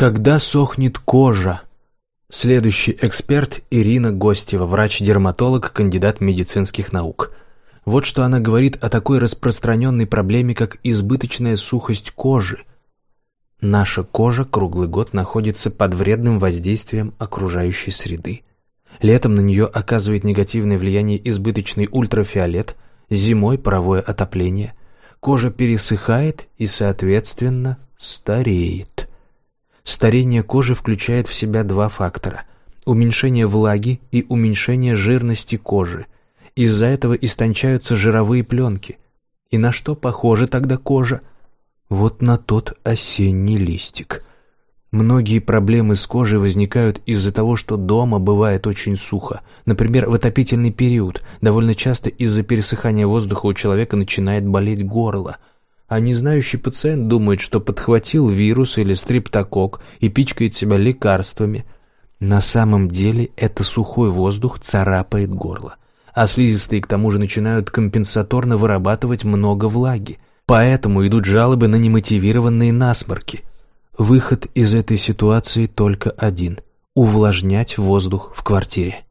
Когда сохнет кожа? Следующий эксперт Ирина Гостева, врач-дерматолог, кандидат медицинских наук. Вот что она говорит о такой распространенной проблеме, как избыточная сухость кожи. Наша кожа круглый год находится под вредным воздействием окружающей среды. Летом на нее оказывает негативное влияние избыточный ультрафиолет, зимой паровое отопление. Кожа пересыхает и, соответственно, стареет. Старение кожи включает в себя два фактора – уменьшение влаги и уменьшение жирности кожи. Из-за этого истончаются жировые пленки. И на что похожа тогда кожа? Вот на тот осенний листик. Многие проблемы с кожей возникают из-за того, что дома бывает очень сухо. Например, в отопительный период довольно часто из-за пересыхания воздуха у человека начинает болеть горло – а незнающий пациент думает, что подхватил вирус или стриптокок и пичкает себя лекарствами. На самом деле это сухой воздух царапает горло, а слизистые к тому же начинают компенсаторно вырабатывать много влаги. Поэтому идут жалобы на немотивированные насморки. Выход из этой ситуации только один – увлажнять воздух в квартире.